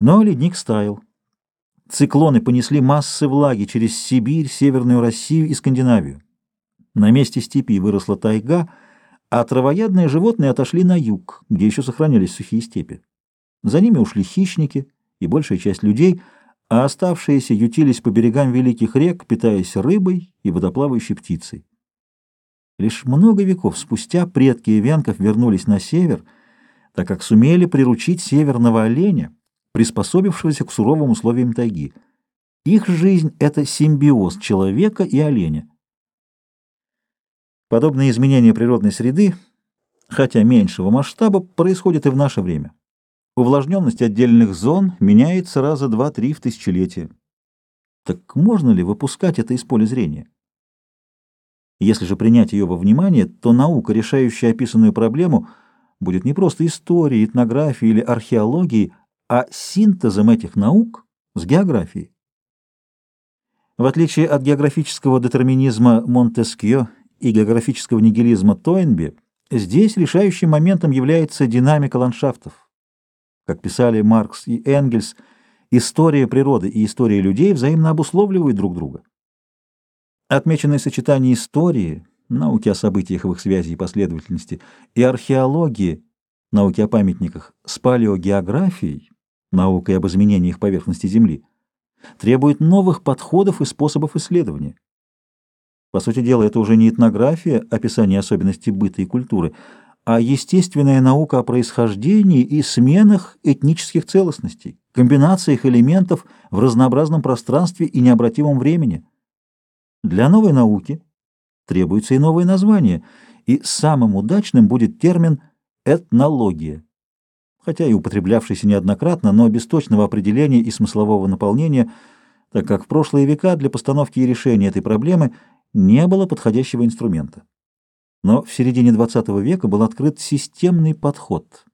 Но ледник стаял. Циклоны понесли массы влаги через Сибирь, Северную Россию и Скандинавию. На месте степи выросла тайга, а травоядные животные отошли на юг, где еще сохранялись сухие степи. За ними ушли хищники и большая часть людей, а оставшиеся ютились по берегам великих рек, питаясь рыбой и водоплавающей птицей. Лишь много веков спустя предки ивянков вернулись на север, так как сумели приручить северного оленя, приспособившегося к суровым условиям тайги. Их жизнь — это симбиоз человека и оленя. Подобные изменения природной среды, хотя меньшего масштаба, происходят и в наше время. Увлажненность отдельных зон меняется раза два-три в тысячелетие. Так можно ли выпускать это из поля зрения? Если же принять ее во внимание, то наука, решающая описанную проблему, будет не просто историей, этнографией или археологией, а синтезом этих наук с географией. В отличие от географического детерминизма Монтескьё и географического нигилизма Тойнби, здесь решающим моментом является динамика ландшафтов. Как писали Маркс и Энгельс, история природы и история людей взаимно обусловливают друг друга. Отмеченное сочетание истории, науки о событиях в их связи и последовательности, и археологии, науки о памятниках, с палеогеографией наукой об изменении их поверхности Земли, требует новых подходов и способов исследования. По сути дела, это уже не этнография, описание особенностей быта и культуры, а естественная наука о происхождении и сменах этнических целостностей, комбинациях элементов в разнообразном пространстве и необратимом времени. Для новой науки требуется и новое название, и самым удачным будет термин «этнология» хотя и употреблявшийся неоднократно, но без точного определения и смыслового наполнения, так как в прошлые века для постановки и решения этой проблемы не было подходящего инструмента. Но в середине XX века был открыт системный подход,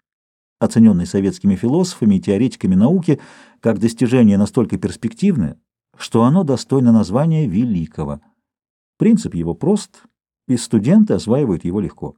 оцененный советскими философами и теоретиками науки как достижение настолько перспективное, что оно достойно названия великого. Принцип его прост, и студенты осваивают его легко.